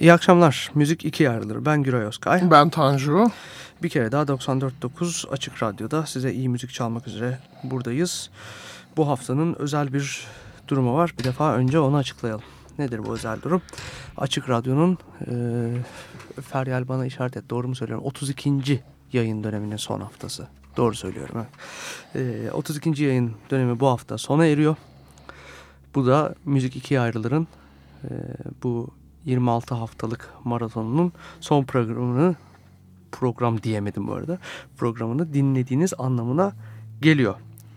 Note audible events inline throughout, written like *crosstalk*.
İyi akşamlar. Müzik iki ayrılır. Ben Güray Özkay. Ben Tanju. Bir kere daha 94.9 Açık Radyo'da size iyi müzik çalmak üzere buradayız. Bu haftanın özel bir durumu var. Bir defa önce onu açıklayalım. Nedir bu özel durum? Açık Radyo'nun e, Feryal bana işaret et doğru mu söylüyorum? 32. yayın döneminin son haftası. Doğru söylüyorum. E, 32. yayın dönemi bu hafta sona eriyor. Bu da Müzik ikiye ayrılırın e, bu 26 haftalık maratonunun son programını program diyemedim bu arada. Programını dinlediğiniz anlamına geliyor.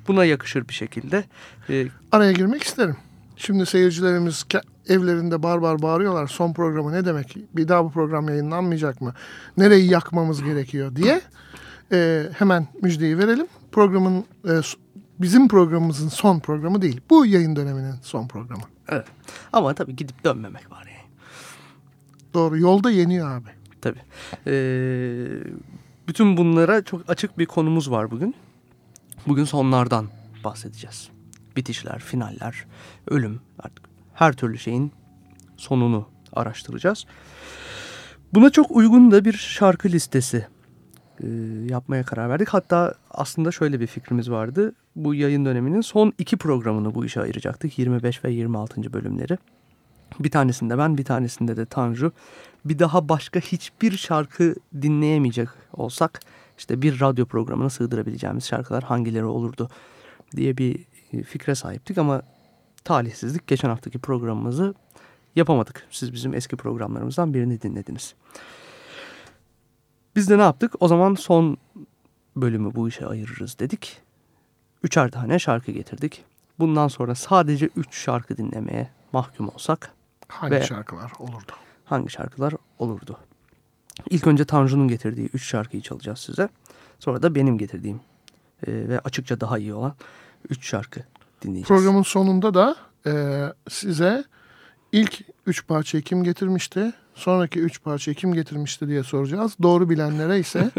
Buna yakışır bir şekilde. E, Araya girmek isterim. Şimdi seyircilerimiz evlerinde bar bar bağırıyorlar. Son programı ne demek? Bir daha bu program yayınlanmayacak mı? Nereyi yakmamız gerekiyor diye. E, hemen müjdeyi verelim. Programın e, bizim programımızın son programı değil. Bu yayın döneminin son programı. Evet. Ama tabii gidip dönmemek var. Doğru. Yolda yeniyor abi. Tabii. Ee, bütün bunlara çok açık bir konumuz var bugün. Bugün sonlardan bahsedeceğiz. Bitişler, finaller, ölüm artık her türlü şeyin sonunu araştıracağız. Buna çok uygun da bir şarkı listesi e, yapmaya karar verdik. Hatta aslında şöyle bir fikrimiz vardı. Bu yayın döneminin son iki programını bu işe ayıracaktık. 25 ve 26. bölümleri. Bir tanesinde ben, bir tanesinde de Tanju. Bir daha başka hiçbir şarkı dinleyemeyecek olsak işte bir radyo programına sığdırabileceğimiz şarkılar hangileri olurdu diye bir e, fikre sahiptik ama talihsizlik geçen haftaki programımızı yapamadık. Siz bizim eski programlarımızdan birini dinlediniz. Biz de ne yaptık? O zaman son bölümü bu işe ayırırız dedik. Üçer tane şarkı getirdik. Bundan sonra sadece üç şarkı dinlemeye mahkum olsak. Hangi ve şarkılar olurdu? Hangi şarkılar olurdu? İlk önce Tanju'nun getirdiği üç şarkıyı çalacağız size. Sonra da benim getirdiğim e, ve açıkça daha iyi olan üç şarkı dinleyeceğiz. Programın sonunda da e, size ilk üç parçayı kim getirmişti, sonraki üç parçayı kim getirmişti diye soracağız. Doğru bilenlere ise...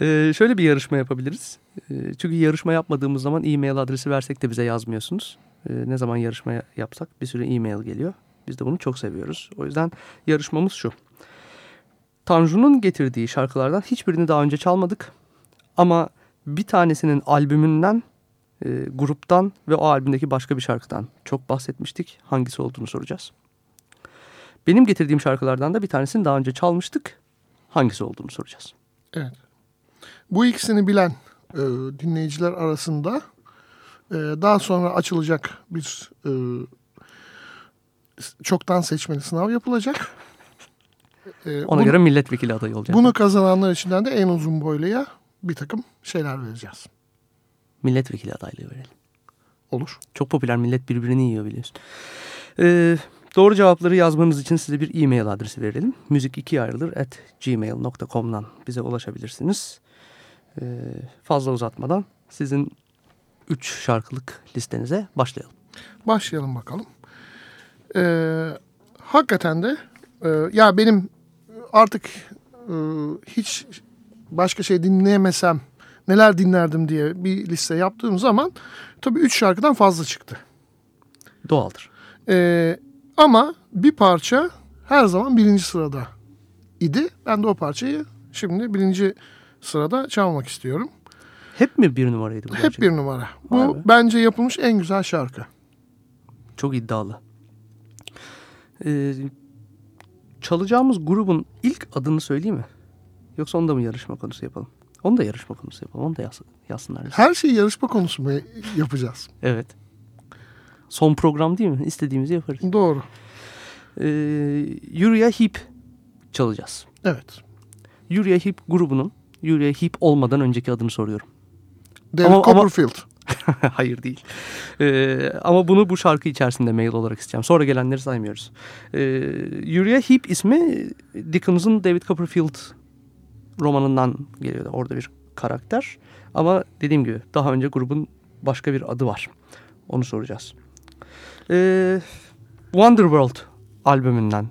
ee, *laughs* şöyle bir yarışma yapabiliriz. Ee, çünkü yarışma yapmadığımız zaman e-mail adresi versek de bize yazmıyorsunuz. Ee, ne zaman yarışma yapsak bir sürü e-mail geliyor. Biz de bunu çok seviyoruz. O yüzden yarışmamız şu. Tanju'nun getirdiği şarkılardan hiçbirini daha önce çalmadık. Ama bir tanesinin albümünden e, gruptan ve o albümdeki başka bir şarkıdan çok bahsetmiştik. Hangisi olduğunu soracağız. Benim getirdiğim şarkılardan da bir tanesini daha önce çalmıştık. Hangisi olduğunu soracağız. Evet. Bu ikisini bilen e, dinleyiciler arasında e, daha sonra açılacak bir e, çoktan seçmeli sınav yapılacak. *laughs* E, Ona bunu, göre milletvekili adayı olacak. Bunu kazananlar içinden de en uzun boyluya bir takım şeyler vereceğiz milletvekili adaylığı verelim. Olur. Çok popüler millet birbirini yiyor biliyorsun. Ee, doğru cevapları yazmanız için size bir e-mail adresi verelim. Müzik 2 ayrılır at gmail.com'dan bize ulaşabilirsiniz. Ee, fazla uzatmadan sizin 3 şarkılık listenize başlayalım. Başlayalım bakalım. Ee, hakikaten de e, ya benim artık e, hiç başka şey dinleyemesem neler dinlerdim diye bir liste yaptığım zaman tabii üç şarkıdan fazla çıktı. Doğaldır. Ee, ama bir parça her zaman birinci sırada idi. Ben de o parçayı şimdi birinci sırada çalmak istiyorum. Hep mi bir numaraydı bu? Hep gerçekten? bir numara. Bu bence yapılmış en güzel şarkı. Çok iddialı. Ee, çalacağımız grubun ilk adını söyleyeyim mi? Yoksa onu da mı yarışma konusu yapalım? Onu da yarışma konusu yapalım. Onu da yaz, yazsınlar. Her şeyi yarışma konusu mu yapacağız? evet. Son program değil mi? İstediğimizi yaparız. Doğru. Ee, Uriah Heep çalacağız. Evet. Uriah Heep grubunun Uriah Heep olmadan önceki adını soruyorum. David ama, Copperfield. Ama... *laughs* Hayır değil. Ee, ama bunu bu şarkı içerisinde mail olarak isteyeceğim. Sonra gelenleri saymıyoruz. Ee, Uriah Heep ismi Dickens'ın David Copperfield romanından geliyor. Orada bir karakter. Ama dediğim gibi daha önce grubun başka bir adı var. Onu soracağız. Ee, Wonderworld albümünden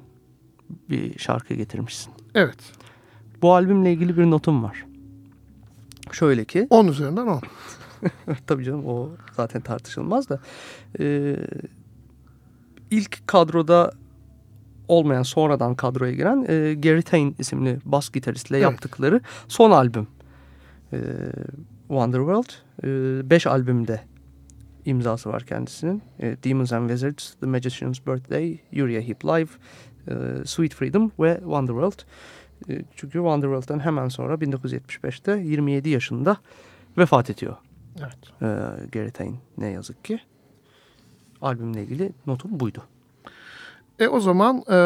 bir şarkı getirmişsin. Evet. Bu albümle ilgili bir notum var. Şöyle ki. 10 üzerinden 10. *laughs* Tabii canım o zaten tartışılmaz da. Ee, ilk kadroda olmayan sonradan kadroya giren e, Gary Tane isimli bas gitaristle evet. yaptıkları son albüm. E, Wonderworld. 5 e, albümde imzası var kendisinin. E, Demons and Wizards, The Magician's Birthday, Uriah Heep Live, e, Sweet Freedom ve Wonderworld. E, çünkü Wonderworld'dan hemen sonra 1975'te 27 yaşında vefat ediyor. Evet. E, Gary Tane ne yazık ki. Albümle ilgili notum buydu. E o zaman e,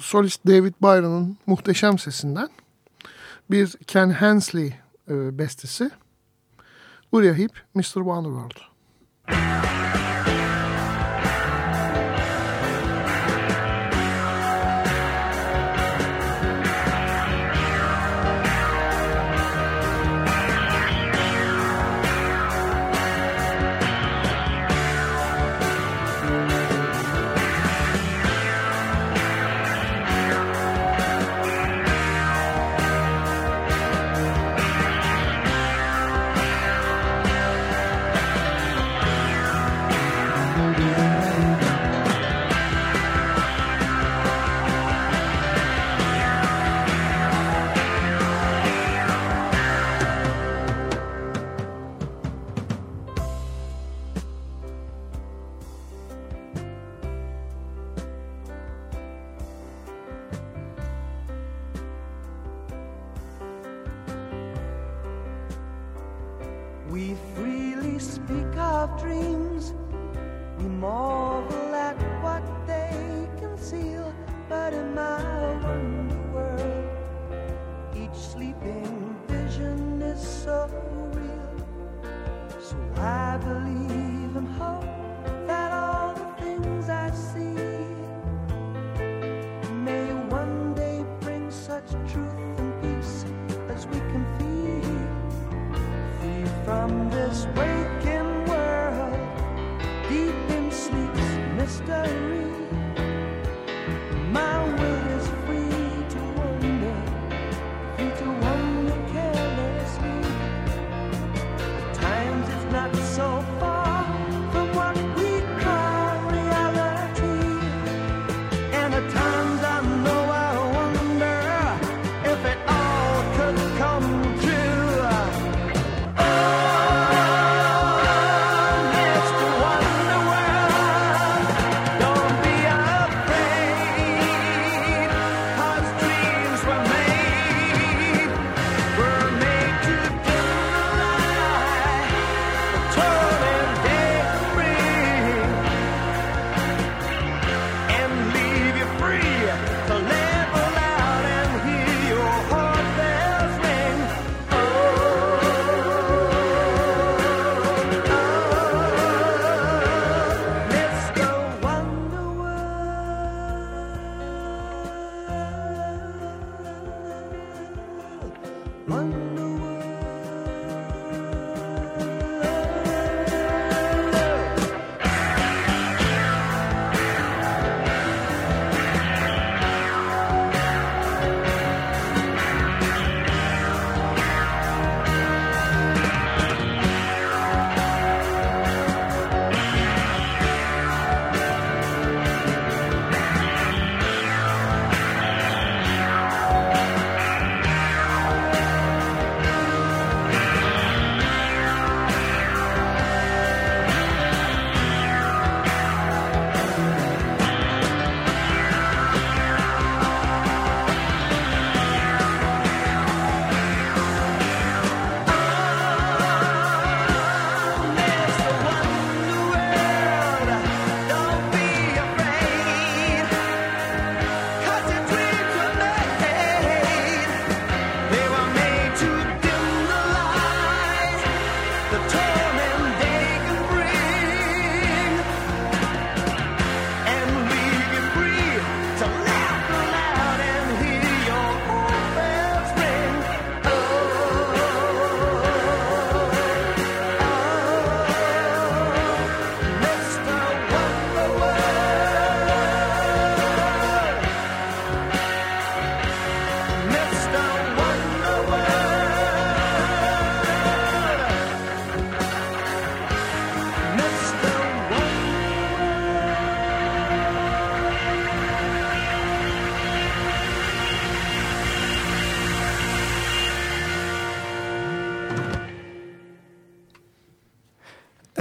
solist David Byron'ın muhteşem sesinden bir Ken Hensley e, bestesi Uriah Heep, Mr. Wonderworld.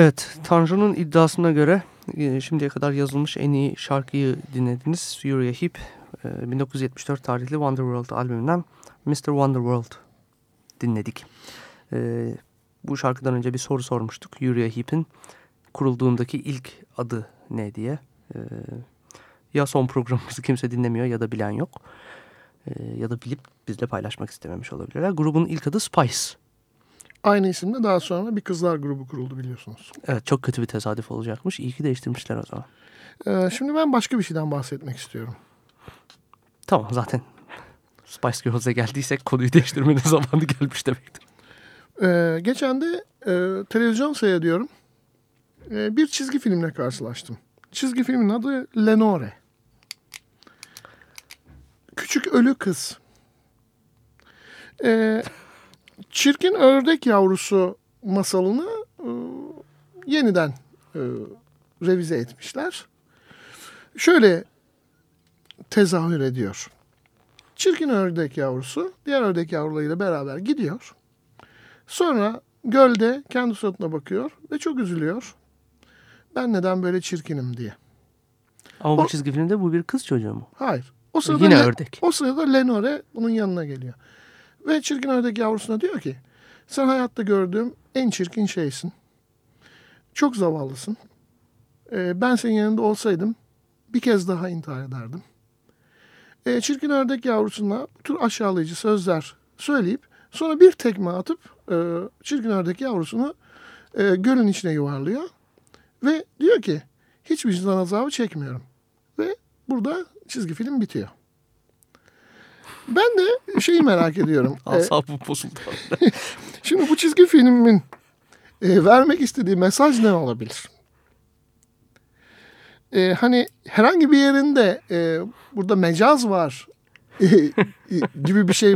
Evet, Tanju'nun iddiasına göre e, şimdiye kadar yazılmış en iyi şarkıyı dinlediniz. Heep, e, 1974 tarihli Wonderworld albümünden Mr. Wonderworld dinledik. E, bu şarkıdan önce bir soru sormuştuk. Uriah Heep'in kurulduğundaki ilk adı ne diye. E, ya son programımızı *laughs* kimse dinlemiyor ya da bilen yok. E, ya da bilip bizle paylaşmak istememiş olabilirler. Grubun ilk adı Spice. Aynı isimde daha sonra bir kızlar grubu kuruldu biliyorsunuz. Evet çok kötü bir tesadüf olacakmış. İyi ki değiştirmişler o zaman. Ee, şimdi ben başka bir şeyden bahsetmek istiyorum. Tamam zaten Spice Girls'e geldiysek konuyu değiştirmenin *laughs* zamanı gelmiş demektir. Ee, geçen de e, televizyon seyrediyorum. E, bir çizgi filmle karşılaştım. Çizgi filmin adı Lenore. Küçük ölü kız. E, çirkin ördek yavrusu masalını e, yeniden e, revize etmişler. Şöyle tezahür ediyor. Çirkin ördek yavrusu diğer ördek yavrularıyla beraber gidiyor. Sonra gölde kendi suratına bakıyor ve çok üzülüyor. Ben neden böyle çirkinim diye. Ama bu O- çizgi filmde bu bir kız çocuğu mu? Hayır. O sırada Yine Le- ördek. O sırada Lenore bunun yanına geliyor. Ve çirkin ördek yavrusuna diyor ki sen hayatta gördüğüm en çirkin şeysin. Çok zavallısın. Ee, ben senin yanında olsaydım bir kez daha intihar ederdim. Ee, çirkin ördek yavrusuna bu tür aşağılayıcı sözler söyleyip sonra bir tekme atıp e, çirkin ördek yavrusunu e, gölün içine yuvarlıyor. Ve diyor ki hiç vicdan azabı çekmiyorum. Ve burada çizgi film bitiyor. Ben de şeyi merak ediyorum. *laughs* Asabım bozuldu. *laughs* şimdi bu çizgi filmin e, vermek istediği mesaj ne olabilir? E, hani herhangi bir yerinde e, burada mecaz var e, e, gibi bir şey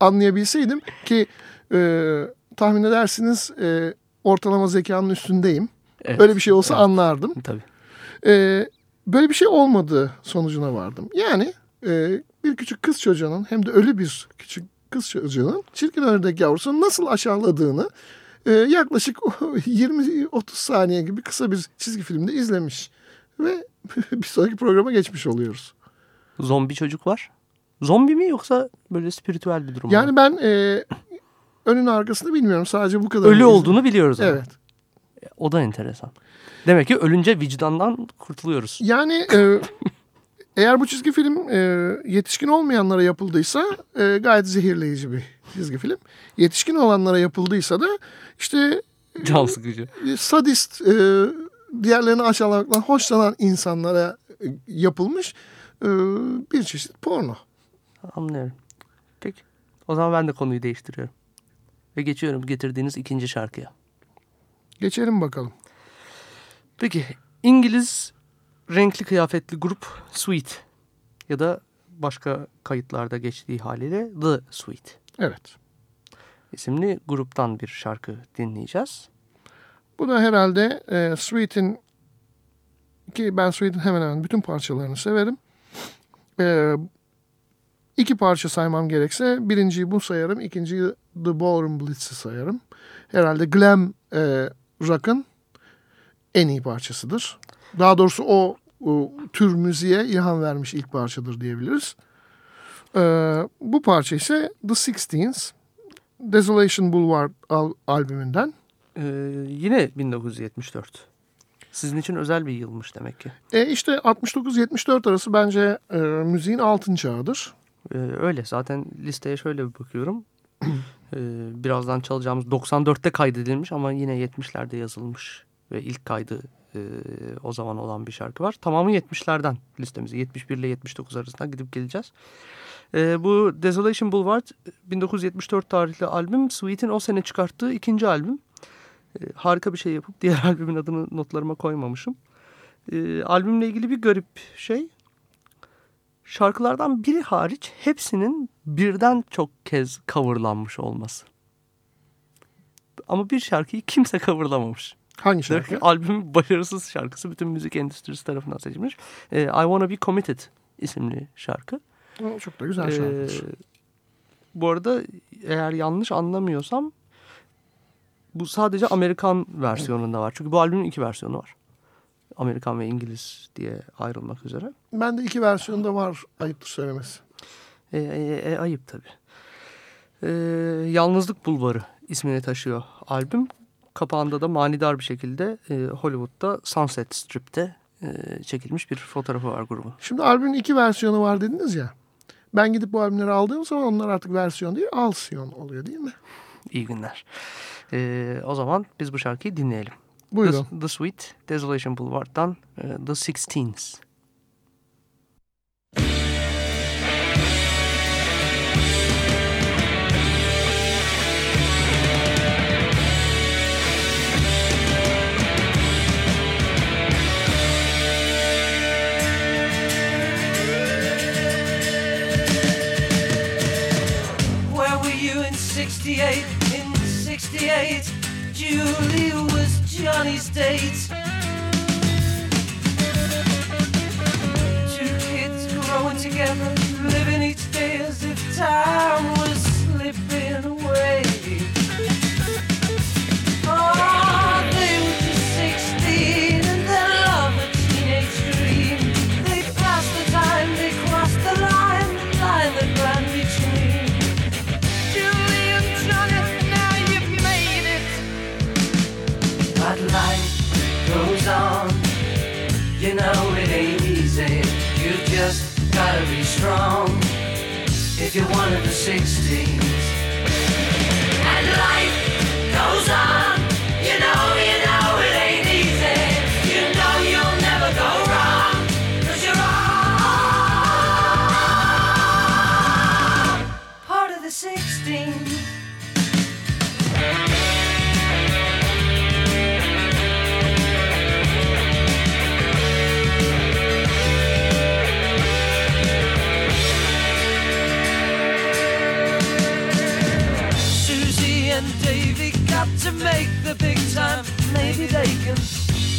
anlayabilseydim ki e, tahmin edersiniz e, ortalama zekanın üstündeyim. Evet. Öyle bir şey olsa Evet. anlardım. Tabii. Ee, böyle bir şey olmadığı sonucuna vardım. Yani e, bir küçük kız çocuğunun hem de ölü bir küçük kız çocuğunun çirkin ördek yavrusunu nasıl aşağıladığını e, yaklaşık 20-30 *laughs* saniye gibi kısa bir çizgi filmde izlemiş. Ve *laughs* bir sonraki programa geçmiş oluyoruz. Zombi çocuk var. Zombi mi yoksa böyle spiritüel bir durum mu? Yani ben e, önün arkasını bilmiyorum. Sadece bu kadar. Ölü olduğunu biliyoruz ama. Evet. O da enteresan. Demek ki ölünce vicdandan kurtuluyoruz. Yani e, *laughs* eğer bu çizgi film e, yetişkin olmayanlara yapıldıysa e, gayet zehirleyici bir çizgi film. Yetişkin olanlara yapıldıysa da işte Can sıkıcı. e, sadist, e, diğerlerini aşağılamaktan hoşlanan insanlara e, yapılmış e, bir çeşit porno. Anlıyorum. Peki. O zaman ben de konuyu değiştiriyorum. Ve geçiyorum getirdiğiniz ikinci şarkıya. Geçelim bakalım. Peki İngiliz renkli kıyafetli grup Sweet ya da başka kayıtlarda geçtiği haliyle The Sweet Evet. isimli gruptan bir şarkı dinleyeceğiz. Bu da herhalde e, Sweet'in ki ben Sweet'in hemen hemen bütün parçalarını severim. E, iki parça saymam gerekse birinciyi bu sayarım, ikinciyi The Ballroom Blitz'i sayarım. Herhalde glam e, rock'ın en iyi parçasıdır. Daha doğrusu o, o tür müziğe ilham vermiş ilk parçadır diyebiliriz. E, bu parça ise The Sixteens, Desolation Boulevard al- albümünden. Ee, yine 1974. Sizin için özel bir yılmış demek ki. E işte 69-74 arası bence e, müziğin altın çağıdır. Ee, öyle zaten listeye şöyle bir bakıyorum. *clears throat* Ee, birazdan çalacağımız 94'te kaydedilmiş ama yine 70'lerde yazılmış ve ilk kaydı e, o zaman olan bir şarkı var. Tamamı 70'lerden listemizi 71 ile 79 arasında gidip geleceğiz. Ee, bu Desolation Boulevard 1974 tarihli albüm Sweet'in o sene çıkarttığı ikinci albüm. Ee, harika bir şey yapıp diğer *laughs* albümün adını notlarıma koymamışım. Ee, albümle ilgili bir garip şey şarkılardan biri hariç hepsinin birden çok kez coverlanmış olması. Ama bir şarkıyı kimse coverlamamış. Hangi şarkı? ki albümün *laughs* başarısız şarkısı bütün müzik endüstrisi tarafından seçilmiş. Ee, I Wanna Be Committed isimli şarkı. O Çok da güzel şarkıdır. bu arada eğer yanlış anlamıyorsam Bu sadece Amerikan versiyonunda var. Çünkü bu albümün iki versiyonu var. Amerikan ve İngiliz diye ayrılmak üzere. Ben de iki versiyonda var ayıptır söylemesi. E, e, e, ayıp tabii. E, Yalnızlık Bulvarı ismini taşıyor albüm. Kapağında da manidar bir şekilde e, Hollywood'da Sunset Strip'te e, çekilmiş bir fotoğrafı var grubun. Şimdi albümün iki versiyonu var dediniz ya. Ben gidip bu albümleri aldığım zaman onlar artık versiyon değil, alsiyon oluyor değil mi? İyi günler. E, o zaman biz bu şarkıyı dinleyelim. Buyurun. The, The Sweet, Desolation Boulevard'dan e, The Sixteens. 68? In 68, Julie was Johnny's date. Two kids growing together, living each day as if time strong. If you're one of the 16s. Make the big time. Maybe they can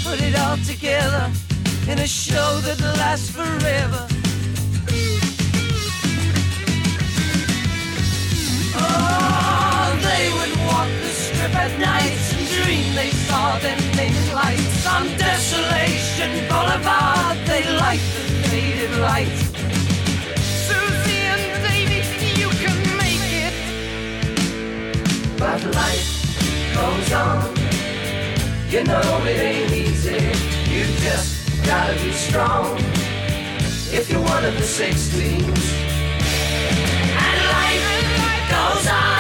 put it all together in a show that lasts forever. Oh, they would walk the strip at night and dream they saw them naked lights on Desolation Boulevard. They light the faded lights. Susie and Davy, you can make it. But life goes on. You know it ain't easy. You just gotta be strong. If you're one of the 16s. And life goes on.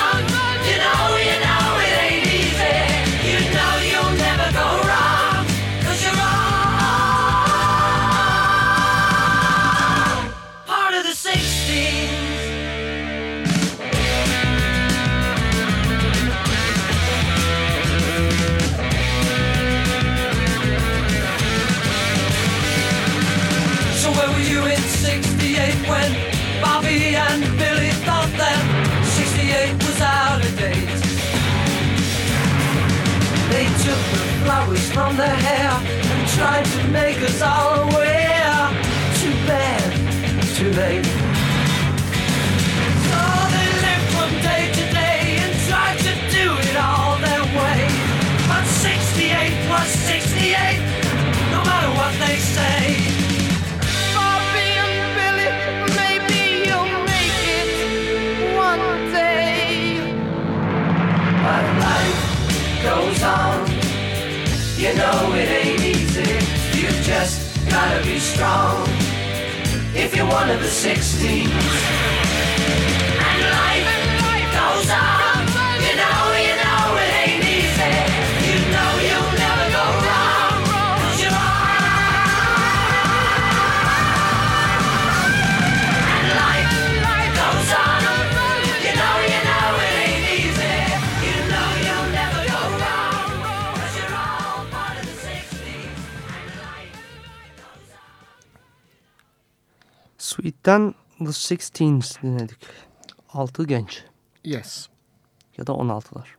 Their hair and tried to make us all aware. Know it ain't easy. You just gotta be strong. If you're one of the 16s. Sweet'ten The Sixteens dinledik. Altı genç Yes. ya da on altılar.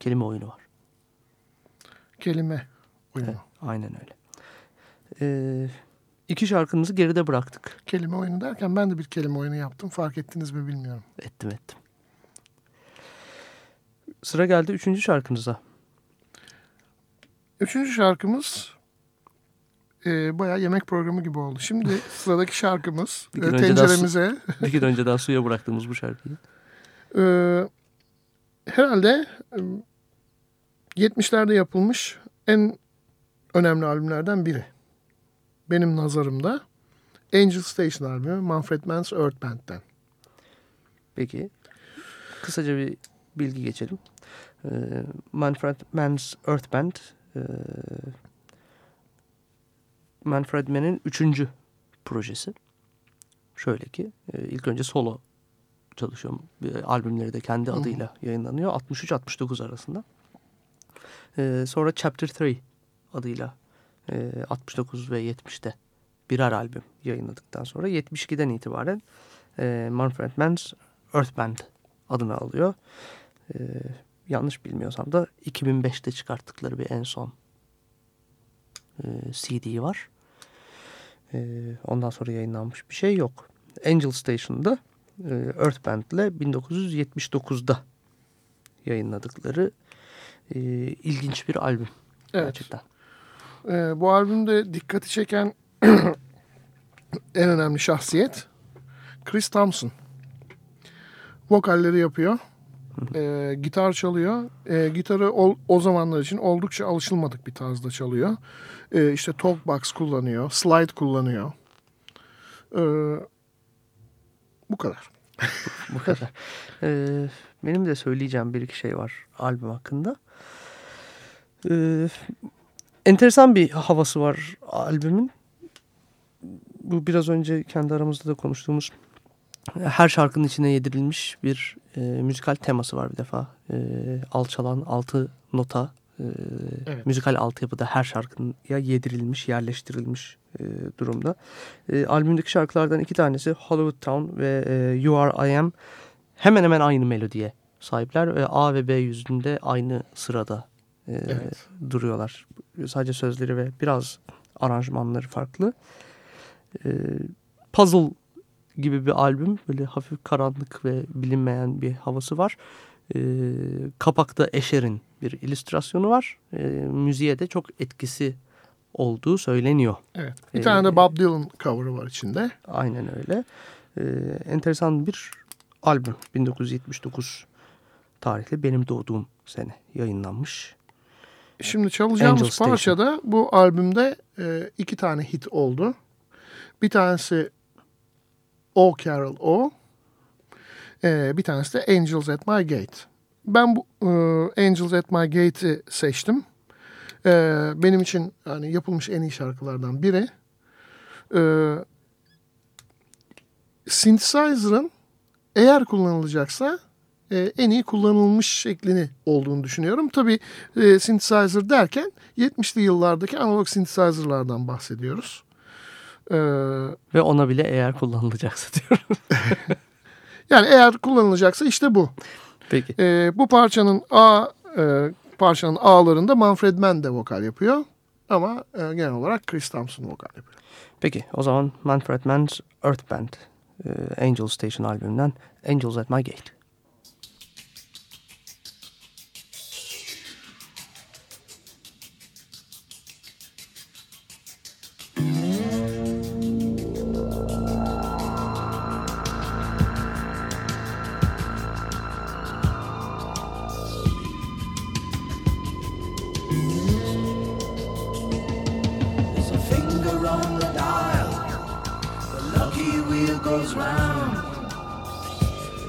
Kelime oyunu var. Kelime oyunu. Evet, aynen öyle. Ee, iki şarkımızı geride bıraktık. Kelime oyunu derken ben de bir kelime oyunu yaptım. Fark ettiniz mi bilmiyorum. Ettim ettim. sıra geldi üçüncü şarkınıza. Üçüncü şarkımız e, bayağı yemek programı gibi oldu. Şimdi *laughs* sıradaki şarkımız Bir e, tenceremize *laughs* Bir gün önceden suya bıraktığımız bu şarkıyı. e, herhalde e, 70'lerde yapılmış en önemli albümlerden biri. Benim nazarımda Angel Station albümü Manfred Mann's Earth Band'den. Peki. Kısaca bir bilgi geçelim. Ee, Manfred Mann's Earth Band e, Manfred Mann'in üçüncü projesi. Şöyle ki e, ilk önce solo çalışıyor. Bir albümleri de kendi Hı hı. adıyla yayınlanıyor. 63-69 arasında. Ee, sonra Chapter 3 adıyla e, 69 ve 70'te birer albüm yayınladıktan sonra 72'den itibaren e, Manfred Mann's Earth Band adını alıyor. Yanlış bilmiyorsam da 2005'te çıkarttıkları bir en son e, CD var. Ee, ondan sonra yayınlanmış bir şey yok. Angel Station'da e, Earth Band ile 1979'da yayınladıkları e, ilginç bir albüm Evet. gerçekten. E, bu albümde dikkati çeken *clears throat* en önemli şahsiyet Chris Thompson. Vokalleri yapıyor. E, gitar çalıyor. E, gitarı o, o zamanlar için oldukça alışılmadık bir tarzda çalıyor. E, işte talkbox kullanıyor. Slide kullanıyor. E, bu kadar. *laughs* Bu kadar. Ee, benim de söyleyeceğim bir iki şey var albüm hakkında. Ee, enteresan bir havası var albümün. Bu biraz önce kendi aramızda da konuştuğumuz her şarkının içine yedirilmiş bir e, müzikal teması var bir defa. E, alçalan altı nota e, Evet. müzikal altyapıda her şarkıya yedirilmiş, yerleştirilmiş e, durumda. E, albümdeki şarkılardan iki tanesi Hollywood Town ve e, You Are I Am hemen hemen aynı melodiye sahipler ve A ve B yüzünde aynı sırada e, Evet. duruyorlar. Sadece sözleri ve biraz aranjmanları farklı. E, puzzle gibi bir albüm. Böyle hafif karanlık ve bilinmeyen bir havası var. E, kapakta Escher'in bir illüstrasyonu var. E, müziğe de çok etkisi olduğu söyleniyor. Evet. Bir Ee, tane de Bob Dylan cover'ı var içinde. Aynen öyle. E, enteresan bir albüm. 1979 tarihli benim doğduğum sene yayınlanmış. Şimdi çalacağımız Angel Station. parça da bu albümde e, iki tane hit oldu. Bir tanesi O Carol O. E, bir tanesi de Angels at My Gate. Ben bu e, Angels at My Gate'i seçtim. E, benim için yani yapılmış en iyi şarkılardan biri. E, synthesizer'ın eğer kullanılacaksa e, en iyi kullanılmış şeklini olduğunu düşünüyorum. Tabii e, synthesizer derken 70'li yıllardaki analog synthesizer'lardan bahsediyoruz. E, Ve ona bile eğer kullanılacaksa diyorum. *laughs* yani eğer kullanılacaksa işte bu. Peki. E, bu parçanın A e, parçanın A'larında Manfred Mann de vokal yapıyor. Ama e, genel olarak Chris Thompson vokal yapıyor. Peki o zaman Manfred Mann's Earth Band e, Angel Station albümünden Angels at My Gate.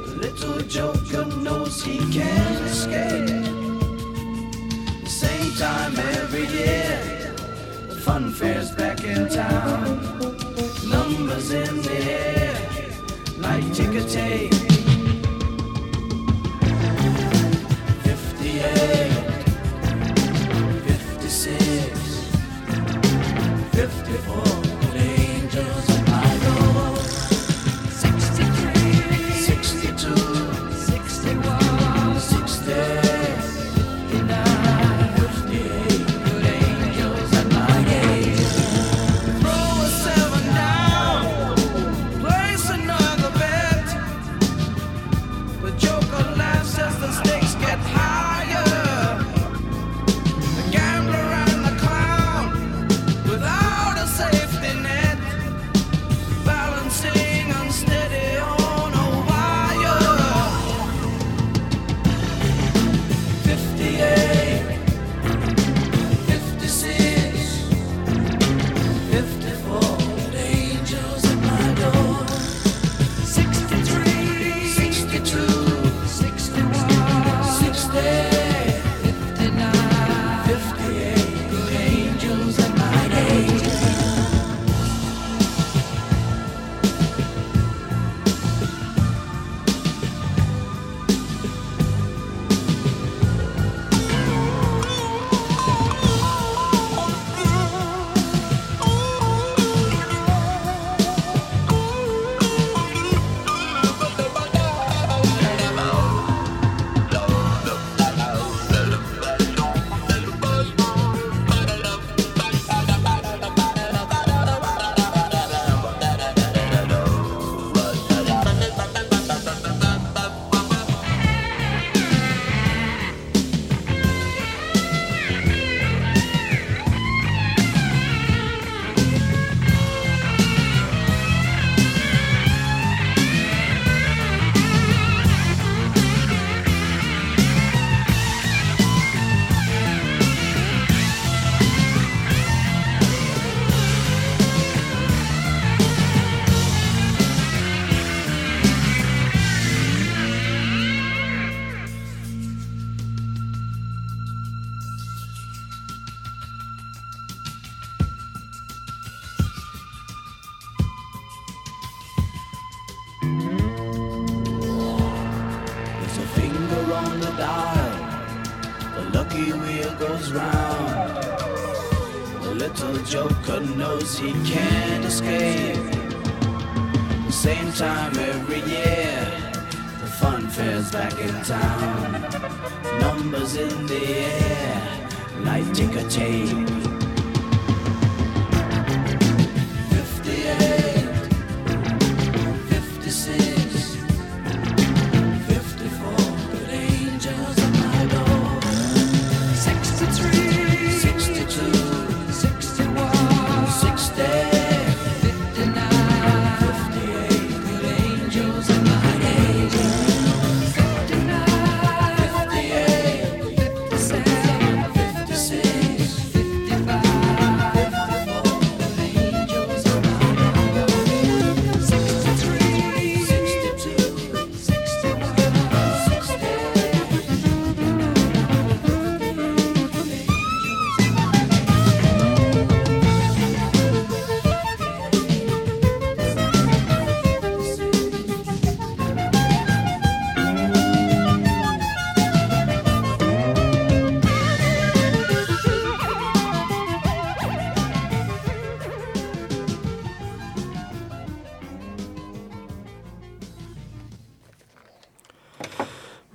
The little joker knows he can't escape. Same time every year, fun fair's back in town. Numbers in the air, like ticker tape.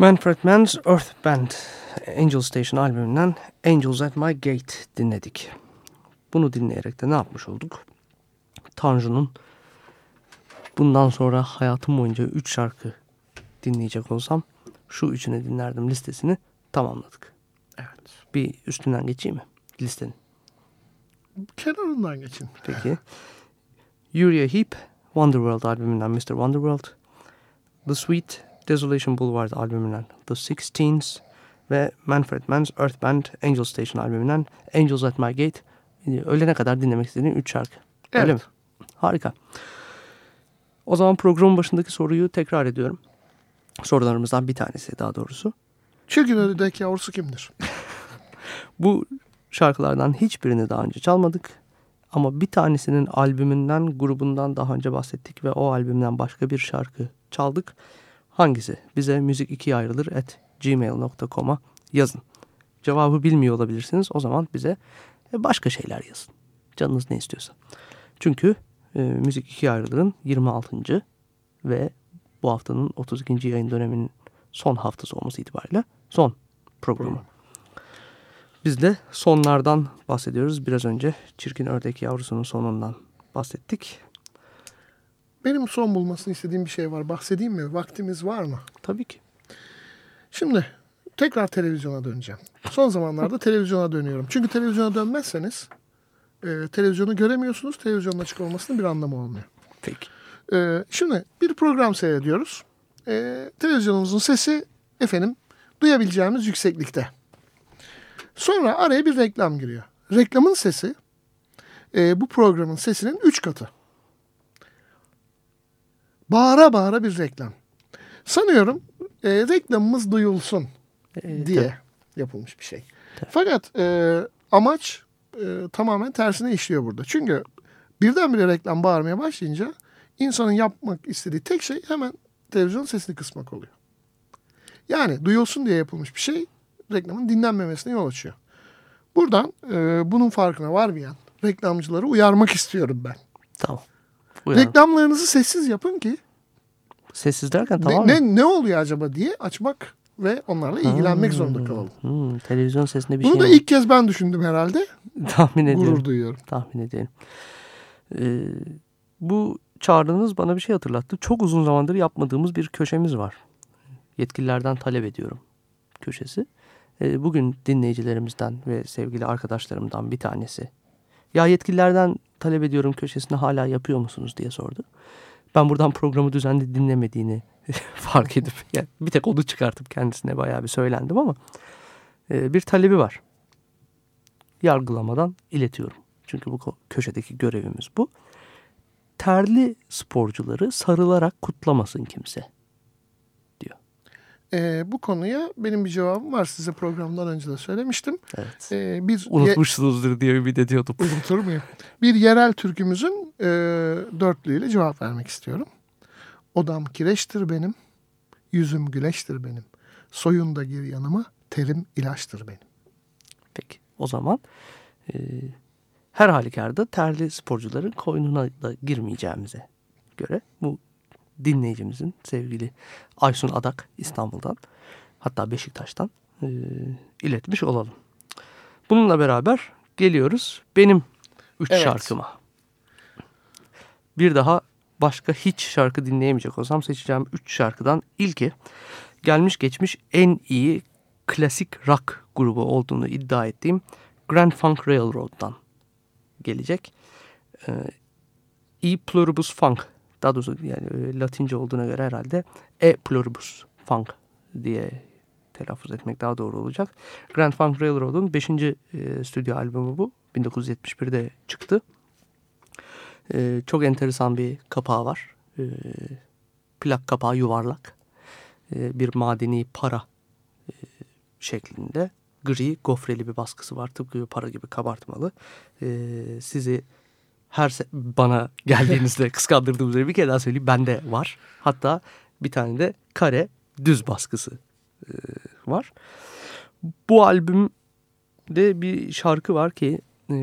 Manfred Mann's Earth Band Angel Station albümünden Angels at My Gate dinledik. Bunu dinleyerek de ne yapmış olduk? Tanju'nun bundan sonra hayatım boyunca 3 şarkı dinleyecek olsam şu üçünü dinlerdim listesini tamamladık. Evet. Bir üstünden geçeyim mi listenin? Kenarından geçin. Peki. Uriah Heep, Wonderworld albümünden Mr. Wonderworld. The Sweet, Desolation Boulevard albümünden The Sixteens. Ve Manfred Mann's Earth Band, Angel Station albümünden Angels at My Gate. Ee, Ölene kadar dinlemek istediğin 3 şarkı. Öyle mi? Evet. Harika. O zaman programın başındaki soruyu tekrar ediyorum. Sorularımızdan bir tanesi daha doğrusu. Çirkin ölüdeki yavrusu kimdir? *laughs* Bu şarkılardan hiçbirini daha önce çalmadık. Ama bir tanesinin albümünden, grubundan daha önce bahsettik ve o albümden başka bir şarkı çaldık. Hangisi? Bize müzik ikiye ayrılır at gmail.com'a yazın. Cevabı bilmiyor olabilirsiniz. O zaman bize e, başka şeyler yazın. Canınız ne istiyorsa. Çünkü e, Müzik ikiye ayrılırın 26. ve bu haftanın 32. yayın döneminin son haftası olması itibariyle son programı. Biz de sonlardan bahsediyoruz. Biraz önce Çirkin Ördek Yavrusu'nun sonundan bahsettik. Benim son bulmasını istediğim bir şey var. Bahsedeyim mi? Vaktimiz var mı? Tabii ki. Şimdi tekrar televizyona döneceğim. Son zamanlarda televizyona dönüyorum. Çünkü televizyona dönmezseniz e, televizyonu göremiyorsunuz. Televizyonun açık olmasının bir anlamı olmuyor. Peki. E, şimdi bir program seyrediyoruz. E, televizyonumuzun sesi efendim duyabileceğimiz yükseklikte. Sonra araya bir reklam giriyor. Reklamın sesi e, bu programın sesinin 3 katı. Bağıra bağıra bir reklam. Sanıyorum e, reklamımız duyulsun Ee, diye tabii. yapılmış bir şey. Fakat e, amaç e, tamamen tersine işliyor burada. Çünkü birdenbire reklam bağırmaya başlayınca insanın yapmak istediği tek şey hemen televizyonun sesini kısmak oluyor. Yani duyulsun diye yapılmış bir şey reklamın dinlenmemesine yol açıyor. Buradan e, bunun farkına varmayan reklamcıları uyarmak istiyorum ben. Tamam. Buyurun. Reklamlarınızı sessiz yapın ki Sessiz derken ne, tamam mı? ne, ne oluyor acaba diye açmak ve onlarla ilgilenmek zorunda kalalım. Hmm, televizyon sesinde bir Bunu şey da var. ilk kez ben düşündüm herhalde. *laughs* tahmin ediyorum. Gurur duyuyorum. Tahmin edelim. Ee, bu çağrınız bana bir şey hatırlattı. Çok uzun zamandır yapmadığımız bir köşemiz var. Yetkililerden talep ediyorum köşesi. Ee, bugün dinleyicilerimizden ve sevgili arkadaşlarımdan bir tanesi. Ya yetkililerden talep ediyorum köşesini hala yapıyor musunuz diye sordu. Ben buradan programı düzenli dinlemediğini *laughs* fark edip yani bir tek onu çıkartıp kendisine bayağı bir söylendim ama e, bir talebi var. Yargılamadan iletiyorum. Çünkü bu köşedeki görevimiz bu. Terli sporcuları sarılarak kutlamasın kimse. Ee, bu konuya benim bir cevabım var. Size programdan önce de söylemiştim. Evet. Ee, bir ye- Unutmuşsunuzdur diye ümit ediyordum. unutur muyum? Bir yerel türkümüzün e, dörtlüğüyle cevap vermek istiyorum. Odam kireçtir benim, yüzüm güleçtir benim. Soyun da gir yanıma, terim ilaçtır benim. o zaman e, her halükarda terli sporcuların koynuna da girmeyeceğimize göre bu dinleyicimizin sevgili Aysun Adak İstanbul'dan hatta Beşiktaş'tan e, iletmiş olalım. Bununla beraber geliyoruz benim üç Evet. şarkıma. Bir daha başka hiç şarkı dinleyemeyecek olsam seçeceğim üç şarkıdan ilki gelmiş geçmiş en iyi klasik rock grubu olduğunu iddia ettiğim Grand Funk Railroad'dan gelecek. Ee, E pluribus funk daha doğrusu yani e, Latince olduğuna göre herhalde E pluribus funk diye telaffuz etmek daha doğru olacak. Grand Funk Railroad'un 5. E, stüdyo albümü bu. 1971'de çıktı. E, çok enteresan bir kapağı var. E, plak kapağı yuvarlak. E, bir madeni para e, şeklinde. Gri, gofreli bir baskısı var. Tıpkı para gibi kabartmalı. E, sizi her bana geldiğinizde *laughs* kıskandırdığım üzere bir kere daha söyleyeyim. Bende var. Hatta bir tane de kare düz baskısı e, var. Bu albümde bir şarkı var ki e,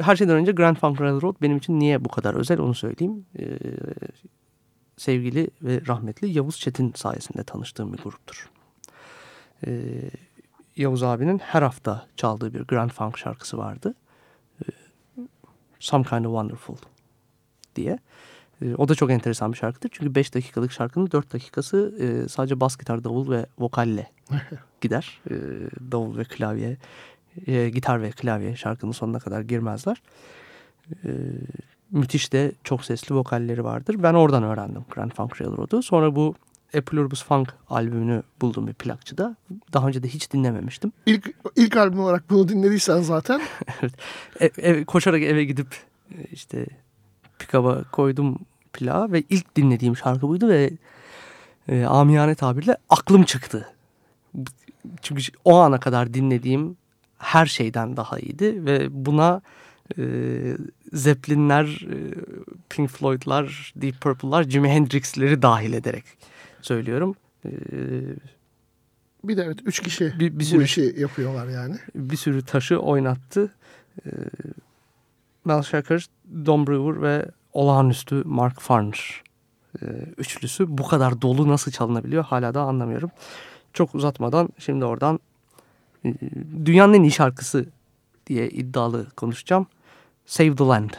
her şeyden önce Grand Funk Railroad benim için niye bu kadar özel onu söyleyeyim. E, sevgili ve rahmetli Yavuz Çetin sayesinde tanıştığım bir gruptur. E, Yavuz abinin her hafta çaldığı bir Grand Funk şarkısı vardı. Some Kind of Wonderful diye. E, o da çok enteresan bir şarkıdır. Çünkü 5 dakikalık şarkının 4 dakikası e, sadece bas gitar, davul ve vokalle *laughs* gider. E, davul ve klavye, e, gitar ve klavye şarkının sonuna kadar girmezler. E, müthiş de çok sesli vokalleri vardır. Ben oradan öğrendim Grand Funk Railroad'u. Sonra bu A Pluribus Funk albümünü buldum bir plakçıda. Daha önce de hiç dinlememiştim. İlk, ilk albüm olarak bunu dinlediysen zaten *laughs* E- ev- koşarak eve gidip e, işte pikaba koydum plağı ve ilk dinlediğim şarkı buydu ve e, amiyane tabirle aklım çıktı. Çünkü o ana kadar dinlediğim her şeyden daha iyiydi ve buna e, Zeppelinler, e, Pink Floyd'lar, Deep Purple'lar, Jimi Hendrix'leri dahil ederek söylüyorum. E, bir de evet üç kişi Bir- bir bu sürü- işi yapıyorlar yani. bir sürü taşı oynattı. Ee, Mel Shaker, Don Brewer ve olağanüstü Mark Farner ee, üçlüsü bu kadar dolu nasıl çalınabiliyor hala da anlamıyorum. Çok uzatmadan şimdi oradan e, dünyanın en iyi şarkısı diye iddialı konuşacağım. Save the Land.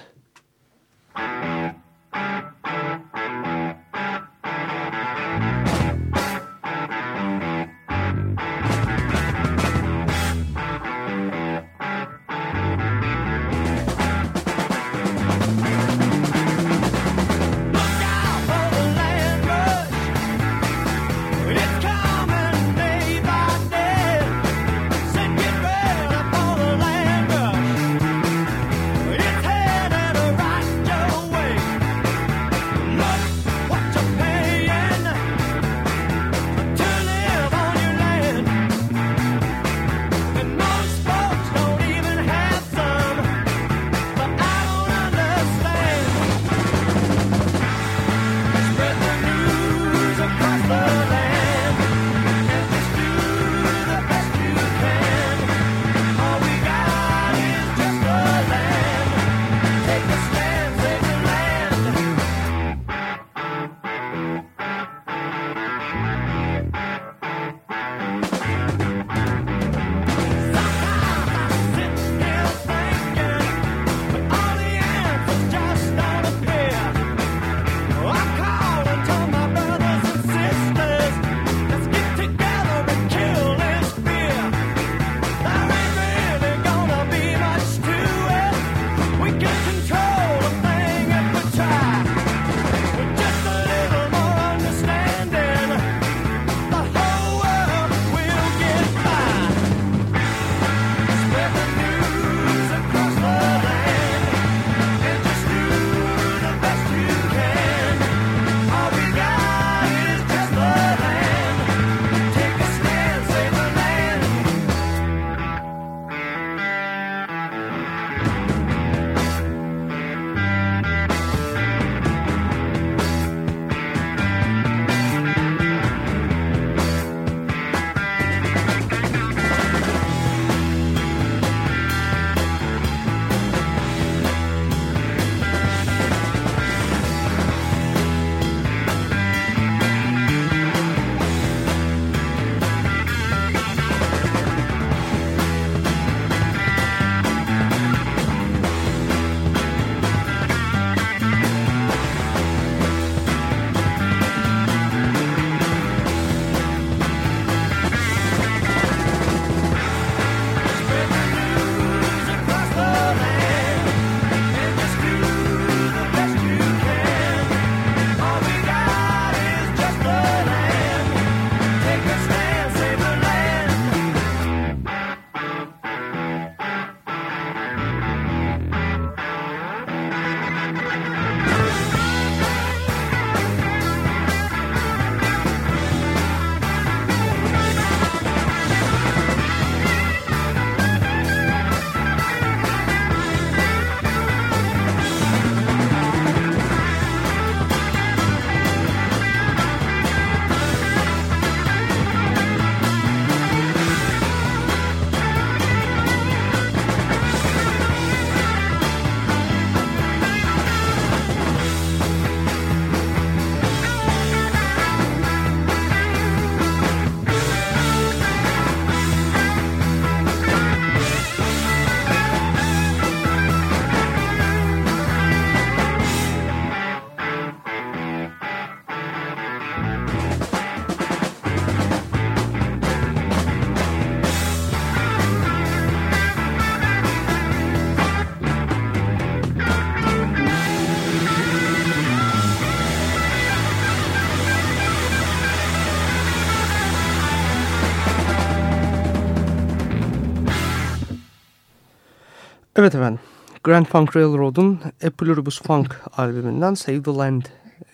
Evet efendim. Grand Funk Railroad'un A Pluribus Funk albümünden Save the Land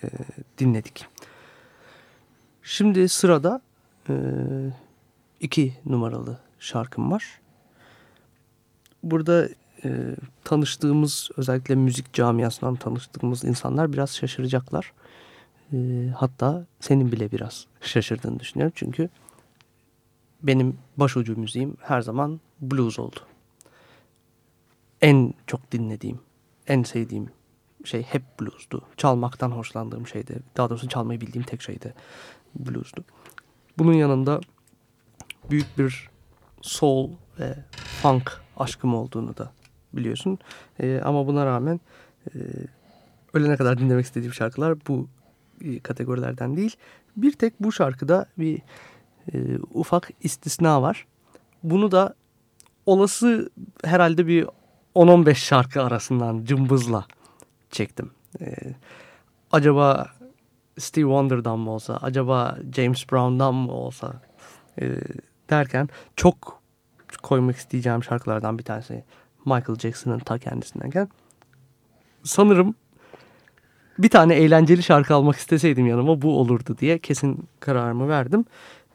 e, dinledik. Şimdi sırada e, iki numaralı şarkım var. Burada e, tanıştığımız özellikle müzik camiasından tanıştığımız insanlar biraz şaşıracaklar. E, hatta senin bile biraz şaşırdığını düşünüyorum. Çünkü benim başucu müziğim her zaman blues oldu. En çok dinlediğim, en sevdiğim şey hep bluesdu. Çalmaktan hoşlandığım şeydi. Daha doğrusu çalmayı bildiğim tek şeydi bluesdu. Bunun yanında büyük bir soul ve funk aşkım olduğunu da biliyorsun. E, ama buna rağmen e, ölene kadar dinlemek istediğim şarkılar bu e, kategorilerden değil. Bir tek bu şarkıda bir e, ufak istisna var. Bunu da olası herhalde bir 10-15 şarkı arasından cımbızla çektim. E, acaba Steve Wonder'dan mı olsa, acaba James Brown'dan mı olsa e, derken çok koymak isteyeceğim şarkılardan bir tanesi Michael Jackson'ın ta kendisinden Sanırım bir tane eğlenceli şarkı almak isteseydim yanıma bu olurdu diye kesin kararımı verdim.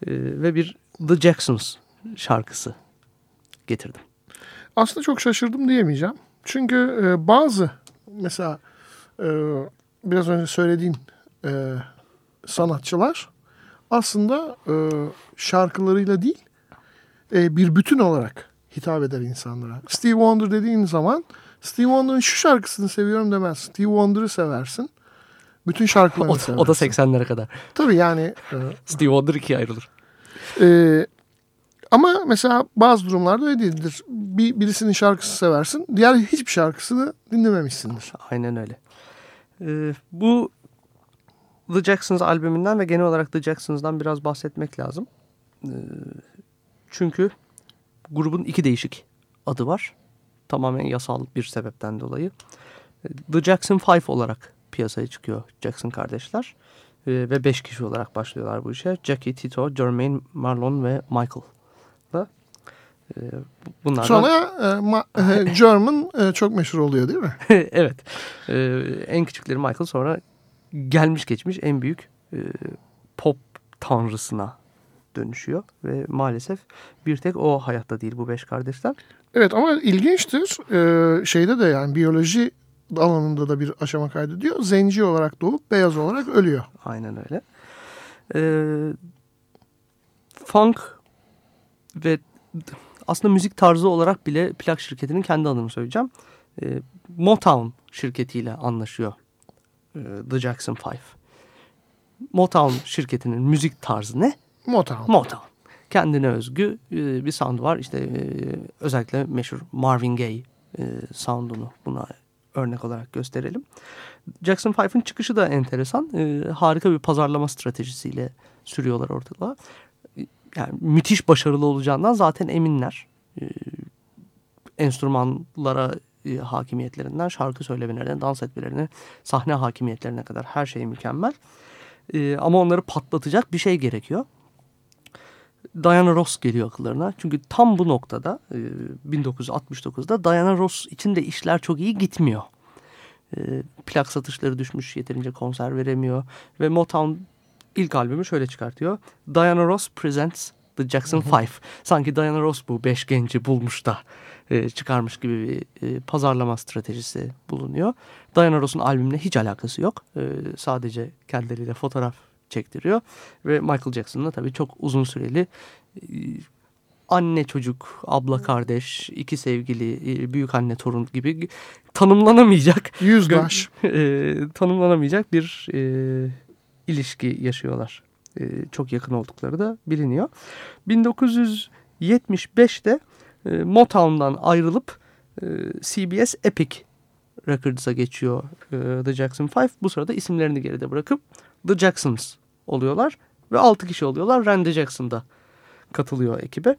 E, ve bir The Jacksons şarkısı getirdim. Aslında çok şaşırdım diyemeyeceğim. Çünkü e, bazı mesela e, biraz önce söylediğin e, sanatçılar aslında e, şarkılarıyla değil e, bir bütün olarak hitap eder insanlara. Steve Wonder dediğin zaman Steve Wonder'ın şu şarkısını seviyorum demez. Steve Wonder'ı seversin. Bütün şarkılarını O, seversin. o da 80'lere kadar. Tabii yani e, Steve Wonder ikiye ayrılır. e, ama mesela bazı durumlarda öyle değildir. Bir, birisinin şarkısı seversin. Diğer hiçbir şarkısını dinlememişsindir. Aynen öyle. Ee, bu The Jacksons albümünden ve genel olarak The Jacksons'dan biraz bahsetmek lazım. Ee, çünkü grubun iki değişik adı var. Tamamen yasal bir sebepten dolayı. Ee, The Jackson Five olarak piyasaya çıkıyor Jackson kardeşler. Ee, ve beş kişi olarak başlıyorlar bu işe. Jackie, Tito, Jermaine, Marlon ve Michael. Da. Ee, bunlardan... Sonra e, ma- e, *laughs* German e, çok meşhur oluyor değil mi? *laughs* evet. Ee, en küçükleri Michael sonra gelmiş geçmiş en büyük e, pop tanrısına dönüşüyor. Ve maalesef bir tek o hayatta değil bu beş kardeşten. Evet ama ilginçtir. Ee, şeyde de yani biyoloji alanında da bir aşama kaydediyor. Zenci olarak doğup beyaz olarak ölüyor. Aynen öyle. Ee, funk ve aslında müzik tarzı olarak bile plak şirketinin kendi adını söyleyeceğim. Ee, Motown şirketiyle anlaşıyor e, The Jackson Five. Motown şirketinin müzik tarzı ne? Motown. Motown. Kendine özgü e, bir sound var. İşte e, özellikle meşhur Marvin Gaye e, sound'unu buna örnek olarak gösterelim. Jackson 5'ın çıkışı da enteresan. E, harika bir pazarlama stratejisiyle sürüyorlar ortalığa. E, Yani müthiş başarılı olacağından zaten eminler. E, enstrümanlara e, hakimiyetlerinden, şarkı söylemelerine, dans etmelerine, sahne hakimiyetlerine kadar her şey mükemmel. E, ama onları patlatacak bir şey gerekiyor. Diana Ross geliyor akıllarına. Çünkü tam bu noktada e, 1969'da Diana Ross için de işler çok iyi gitmiyor. E, plak satışları düşmüş, yeterince konser veremiyor. Ve Motown ilk albümü şöyle çıkartıyor. Diana Ross Presents The Jackson Five. Sanki Diana Ross bu beş genci bulmuş da e, çıkarmış gibi bir e, pazarlama stratejisi bulunuyor. Diana Ross'un albümle hiç alakası yok. E, sadece kendileriyle fotoğraf çektiriyor. Ve Michael Jackson'la tabii çok uzun süreli e, anne çocuk, abla kardeş, iki sevgili, e, büyük anne torun gibi tanımlanamayacak Yüzbaş. *laughs* e, tanımlanamayacak bir e, ilişki yaşıyorlar. E, çok yakın oldukları da biliniyor. 1975'te e, Motown'dan ayrılıp e, CBS Epic Records'a geçiyor e, The Jackson 5. Bu sırada isimlerini geride bırakıp The Jacksons oluyorlar ve 6 kişi oluyorlar. Randy Jackson da katılıyor ekibe.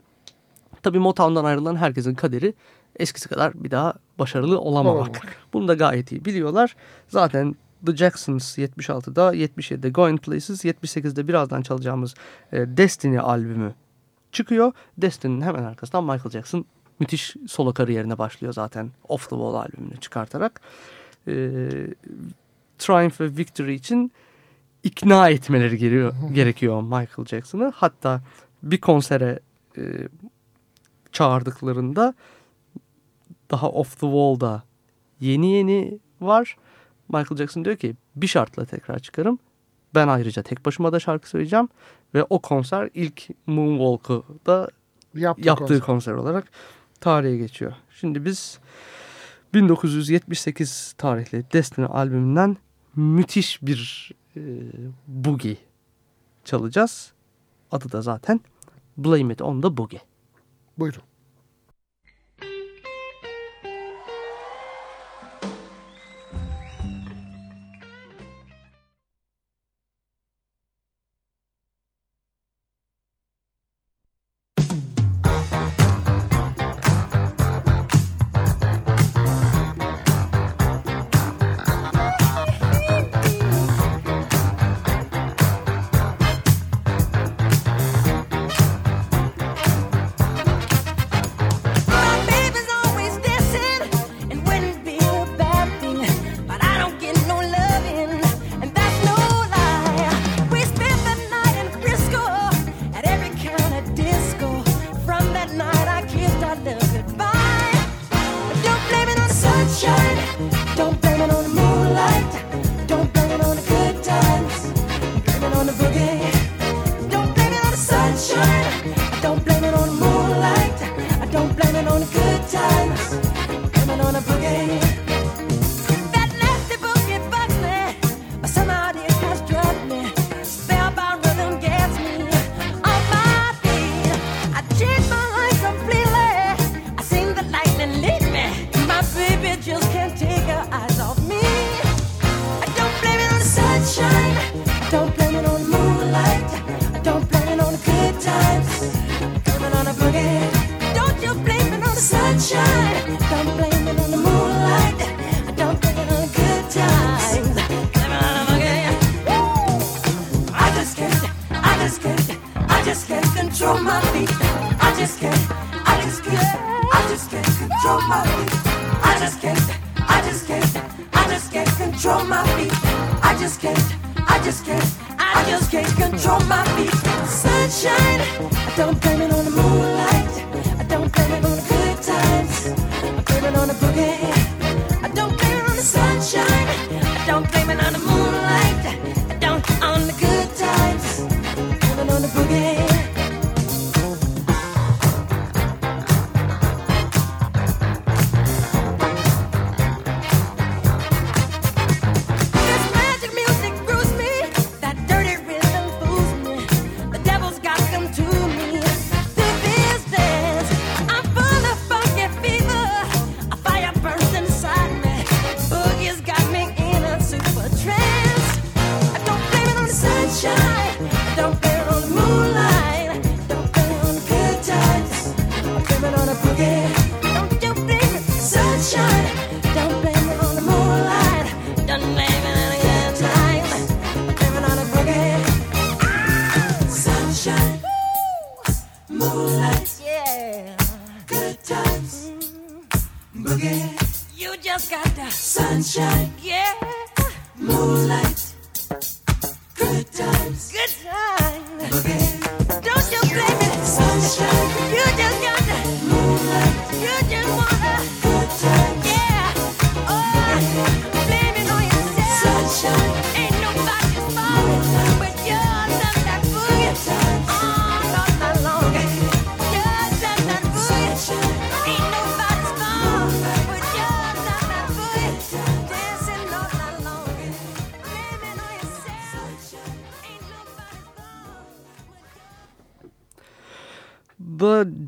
Tabii Motown'dan ayrılan herkesin kaderi eskisi kadar bir daha başarılı olamamak. Olamamak. Bunu da gayet iyi biliyorlar. Zaten The Jacksons 76'da, 77'de Going Places, 78'de birazdan çalacağımız e, Destiny albümü çıkıyor. Destiny'nin hemen arkasından Michael Jackson müthiş solo kariyerine başlıyor zaten Off The Wall albümünü çıkartarak. E, Triumph ve Victory için ikna etmeleri geliyor, *laughs* gerekiyor Michael Jackson'ı. Hatta bir konsere e, çağırdıklarında daha Off The Wall'da yeni yeni var Michael Jackson diyor ki bir şartla tekrar çıkarım. Ben ayrıca tek başıma da şarkı söyleyeceğim. Ve o konser ilk Moonwalk'u da Yaptı yaptığı konser. konser olarak tarihe geçiyor. Şimdi biz 1978 tarihli Destiny albümünden müthiş bir e, boogie çalacağız. Adı da zaten Blame It On The Boogie. Buyurun.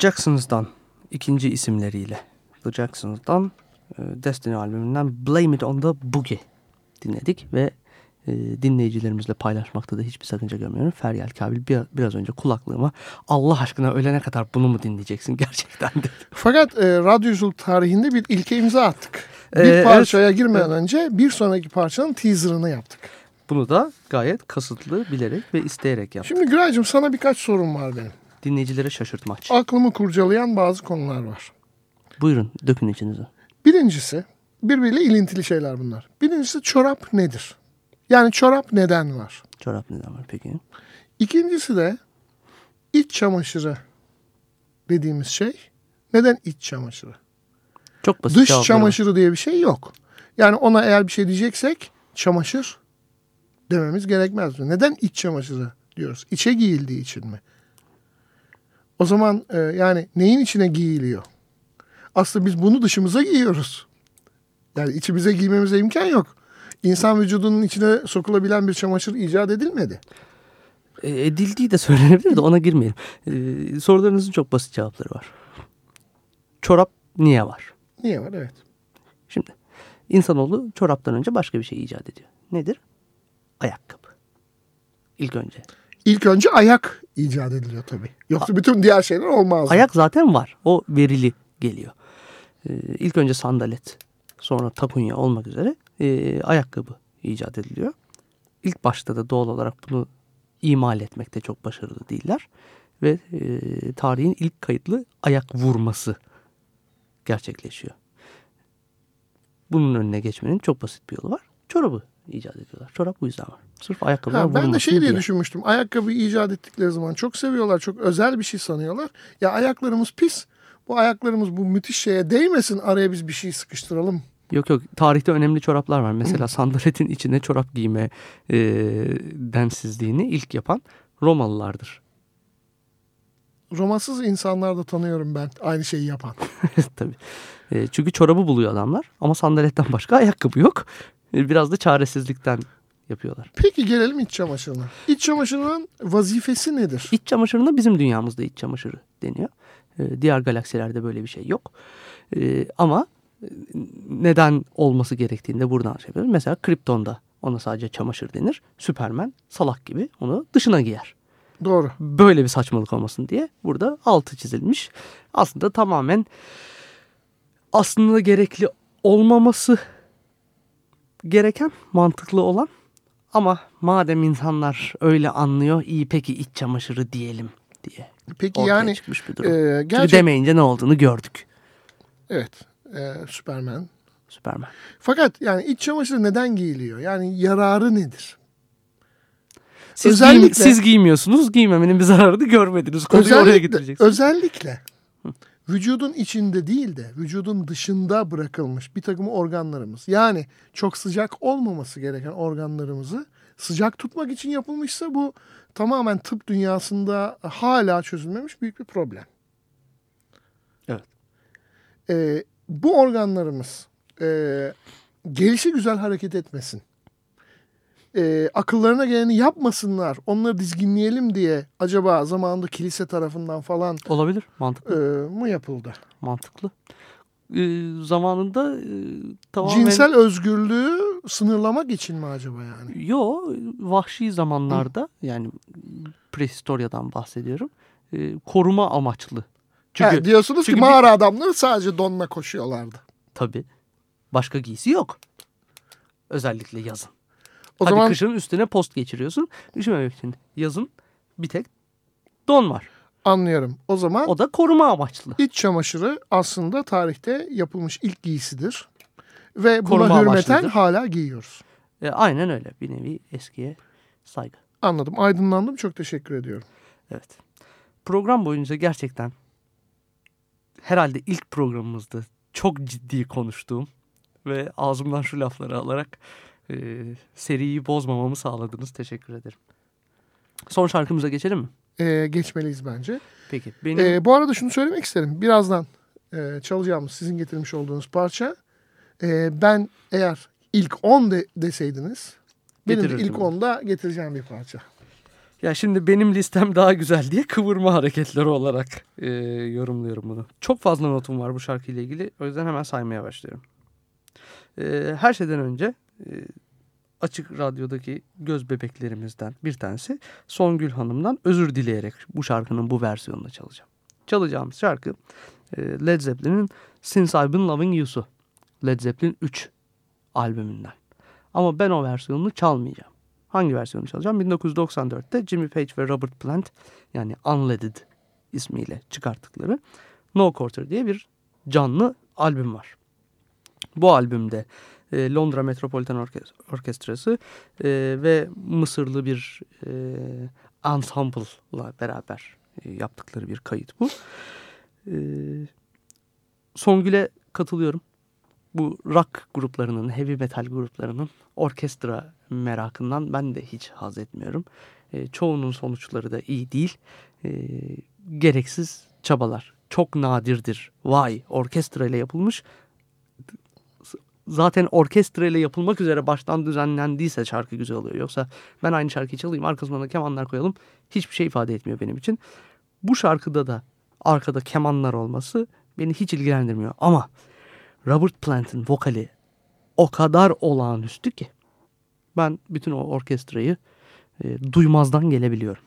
Jackson's'dan ikinci isimleriyle The Jackson's'dan e, Destiny albümünden Blame It On The Boogie dinledik ve e, dinleyicilerimizle paylaşmakta da hiçbir sakınca görmüyorum. Feryal Kabil biraz önce kulaklığıma Allah aşkına ölene kadar bunu mu dinleyeceksin *laughs* gerçekten dedi. Fakat e, radyoculuk tarihinde bir ilke imza attık. E, bir ee, parçaya evet, girmeden önce bir sonraki parçanın teaserını yaptık. Bunu da gayet kasıtlı bilerek ve isteyerek yaptık. Şimdi Güray'cığım sana birkaç sorum var benim dinleyicilere şaşırtmaç. Aklımı kurcalayan bazı konular var. Buyurun dökün içinizi. Birincisi birbiriyle ilintili şeyler bunlar. Birincisi çorap nedir? Yani çorap neden var? Çorap neden var peki? İkincisi de iç çamaşırı dediğimiz şey neden iç çamaşırı? Çok basit. Dış çamaşırı diye bir şey yok. Yani ona eğer bir şey diyeceksek çamaşır dememiz gerekmez mi? Neden iç çamaşırı diyoruz? İçe giyildiği için mi? O zaman e, yani neyin içine giyiliyor? Aslında biz bunu dışımıza giyiyoruz. Yani içimize giymemize imkan yok. İnsan vücudunun içine sokulabilen bir çamaşır icat edilmedi. E, edildiği de söylenebilir de ona girmeyelim. E, sorularınızın çok basit cevapları var. Çorap niye var? Niye var? Evet. Şimdi insanoğlu çoraptan önce başka bir şey icat ediyor. Nedir? Ayakkabı. İlk önce. İlk önce ayak icat ediliyor tabii. Yoksa bütün diğer şeyler olmaz. Ayak zaten var. O verili geliyor. Ee, ilk önce sandalet, sonra takunya olmak üzere e, ayakkabı icat ediliyor. İlk başta da doğal olarak bunu imal etmekte çok başarılı değiller. Ve e, tarihin ilk kayıtlı ayak vurması gerçekleşiyor. Bunun önüne geçmenin çok basit bir yolu var. Çorabı icat ediyorlar. Çorap bu yüzden var. Sırf ayakkabılar Ha, ben de şey diye diye. düşünmüştüm. Ayakkabı icat ettikleri zaman çok seviyorlar. Çok özel bir şey sanıyorlar. Ya ayaklarımız pis. Bu ayaklarımız bu müthiş şeye değmesin. Araya biz bir şey sıkıştıralım. Yok yok tarihte önemli çoraplar var. Mesela *clears throat* sandaletin içine çorap giyme e, densizliğini ilk yapan Romalılardır. Romansız insanlar da tanıyorum ben. Aynı şeyi yapan. *laughs* Tabii. E, çünkü çorabı buluyor adamlar ama sandaletten başka ayakkabı yok. E, biraz da çaresizlikten yapıyorlar. Peki gelelim iç çamaşırına. İç çamaşırının vazifesi nedir? İç çamaşırına bizim dünyamızda iç çamaşırı deniyor. E, diğer galaksilerde böyle bir şey yok. E, ama neden olması gerektiğini de buradan şey yapıyoruz. Mesela Krypton'da ona sadece çamaşır denir. Superman salak gibi onu dışına giyer. Doğru. böyle bir saçmalık olmasın diye burada altı çizilmiş. Aslında tamamen aslında gerekli olmaması gereken mantıklı olan ama madem insanlar öyle anlıyor iyi peki iç çamaşırı diyelim diye Peki ortaya yani çıkmış bir durum. e, Çünkü gerçek demeyince ne olduğunu gördük. evet e, Superman. Superman. Fakat yani iç çamaşırı neden giyiliyor? Yani yararı nedir? Siz, Özellikle- giyim- siz giymiyorsunuz giymemenin bir zararını görmediniz. Konuyu oraya getireceksiniz. özellikle vücudun içinde değil de vücudun dışında bırakılmış bir takım organlarımız. Yani çok sıcak olmaması gereken organlarımızı sıcak tutmak için yapılmışsa bu tamamen tıp dünyasında hala çözülmemiş büyük bir problem. Evet. Ee, bu organlarımız e, gelişi güzel hareket etmesin. Ee, akıllarına geleni yapmasınlar. Onları dizginleyelim diye acaba zamanında kilise tarafından falan Olabilir. Mantıklı. e, mı yapıldı? Mantıklı. Ee, zamanında e, tamamen... Cinsel özgürlüğü sınırlamak için mi acaba yani? Yo vahşi zamanlarda yani prehistoryadan bahsediyorum. e, koruma amaçlı. Çünkü He, diyorsunuz çünkü ki mağara adamları sadece donla koşuyorlardı. tabii başka giysi yok. Özellikle yazın. O Hadi zaman kışın üstüne post geçiriyorsun. Üşümemek için. Yazın bir tek don var. anlıyorum. O zaman O da koruma amaçlı. iç çamaşırı aslında tarihte yapılmış ilk giysidir. Ve buna Koruma hürmeten amaçlıdır. hala giyiyoruz. E, aynen öyle. Bir nevi eskiye saygı. Anladım. Aydınlandım. Çok teşekkür ediyorum. Evet. Program boyunca gerçekten herhalde ilk programımızda çok ciddi konuştuğum ve ağzımdan şu lafları alarak e, seriyi bozmamamı sağladınız. Teşekkür ederim. Son şarkımıza geçelim mi? Ee, geçmeliyiz bence. Peki. Benim Ee, bu arada şunu söylemek isterim. Birazdan e, çalacağımız sizin getirmiş olduğunuz parça. e, ben eğer ilk 10 de, deseydiniz benim de ilk onu. 10'da getireceğim bir parça. ya şimdi benim listem daha güzel diye kıvırma hareketleri olarak e, yorumluyorum bunu. Çok fazla notum var bu şarkıyla ilgili. O yüzden hemen saymaya başlıyorum. E, her şeyden önce e, Açık Radyo'daki göz bebeklerimizden bir tanesi Songül Hanım'dan özür dileyerek bu şarkının bu versiyonunu çalacağım. Çalacağımız şarkı e, Led Zeppelin'in Since I've Been Loving You'su. Led Zeppelin 3 albümünden. Ama ben o versiyonunu çalmayacağım. Hangi versiyonu çalacağım? 1994'te Jimmy Page ve Robert Plant yani Unleaded ismiyle çıkarttıkları No Quarter diye bir canlı albüm var. Bu albümde e, Londra Metropolitan Orkes- Orkestrası e, ve Mısırlı bir e, ensemble'la beraber e, yaptıkları bir kayıt bu. Songül'e katılıyorum. Bu rock gruplarının, heavy metal gruplarının orkestra merakından ben de hiç haz etmiyorum. Çoğunun sonuçları da iyi değil. Gereksiz çabalar. Çok nadirdir. Vay orkestra ile yapılmış. Zaten orkestra ile yapılmak üzere baştan düzenlendiyse şarkı güzel oluyor. Yoksa ben aynı şarkıyı çalayım arkasından da kemanlar koyalım. Hiçbir şey ifade etmiyor benim için. Bu şarkıda da arkada kemanlar olması beni hiç ilgilendirmiyor. Ama Robert Plant'ın vokali o kadar olağanüstü ki ben bütün o orkestrayı e, duymazdan gelebiliyorum.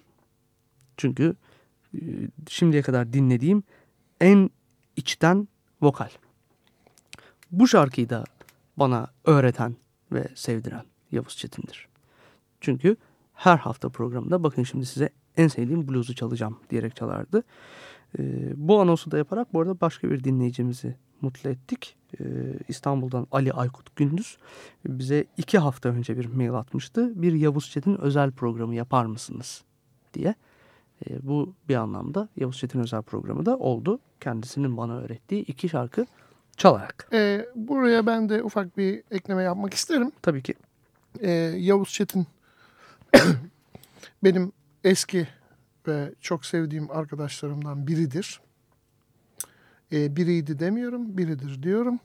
Çünkü e, şimdiye kadar dinlediğim en içten vokal. Bu şarkıyı da bana öğreten ve sevdiren Yavuz Çetin'dir. Çünkü her hafta programda bakın şimdi size en sevdiğim bluzu çalacağım diyerek çalardı. Ee, bu anonsu da yaparak bu arada başka bir dinleyicimizi mutlu ettik. Ee, İstanbul'dan Ali Aykut Gündüz bize iki hafta önce bir mail atmıştı. Bir Yavuz Çetin özel programı yapar mısınız diye. Ee, bu bir anlamda Yavuz Çetin özel programı da oldu. Kendisinin bana öğrettiği iki şarkı çalarak. Ee, buraya ben de ufak bir ekleme yapmak isterim. Tabii ki Ee, Yavuz Çetin *coughs* benim eski ve çok sevdiğim arkadaşlarımdan biridir. Ee, biriydi demiyorum, biridir diyorum.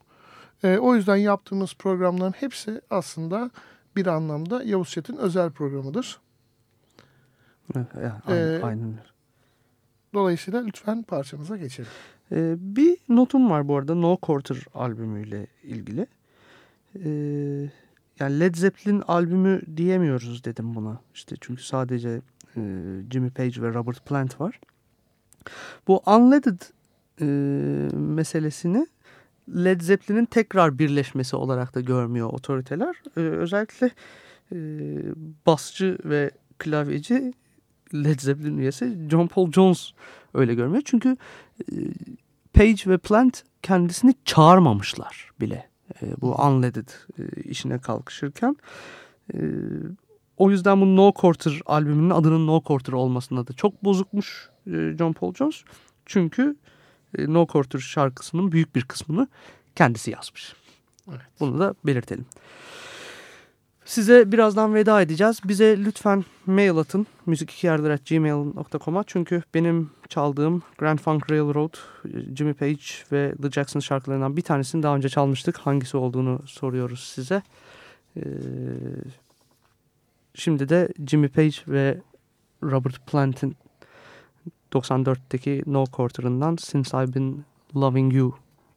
Ee, o yüzden yaptığımız programların hepsi aslında bir anlamda Yavuz Çetin özel programıdır. Evet, aynen, Ee, aynen. Dolayısıyla lütfen parçamıza geçelim. Ee, bir notum var bu arada No Quarter albümüyle ilgili. Ee, yani Led Zeppelin albümü diyemiyoruz dedim buna. İşte çünkü sadece e, Jimmy Page ve Robert Plant var. Bu Unleaded e, meselesini Led Zeppelin'in tekrar birleşmesi olarak da görmüyor otoriteler. Ee, özellikle e, basçı ve klavyeci Led Zeppelin üyesi John Paul Jones öyle görmüyor. Çünkü e, Page ve Plant kendisini çağırmamışlar bile e, bu Unleaded e, işine kalkışırken. E, o yüzden bu No Quarter albümünün adının No Quarter olmasına da çok bozukmuş e, John Paul Jones. Çünkü e, No Quarter şarkısının büyük bir kısmını kendisi yazmış. Bunu da belirtelim. Size birazdan veda edeceğiz. Bize lütfen mail atın. müzik2yerdir.gmail.com'a Çünkü benim çaldığım Grand Funk Railroad, Jimmy Page ve The Jackson şarkılarından bir tanesini daha önce çalmıştık. Hangisi olduğunu soruyoruz size. Ee, şimdi de Jimmy Page ve Robert Plant'in 94'teki No Quarter'ından Since I've Been Loving You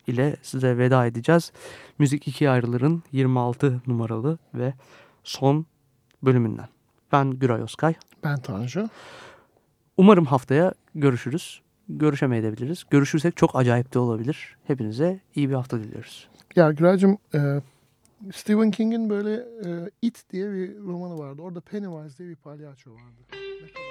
ile size veda edeceğiz. Müzik ikiye ayrılırın 26 numaralı ve son bölümünden. Ben Güray Özkay. Ben Tanju. Umarım haftaya görüşürüz. Görüşemeyebiliriz. Görüşürsek çok acayip de olabilir. Hepinize iyi bir hafta diliyoruz. Ya Güray'cığım e, Stephen King'in böyle e, It diye bir romanı vardı. Orada Pennywise diye bir palyaço vardı. Ne kadar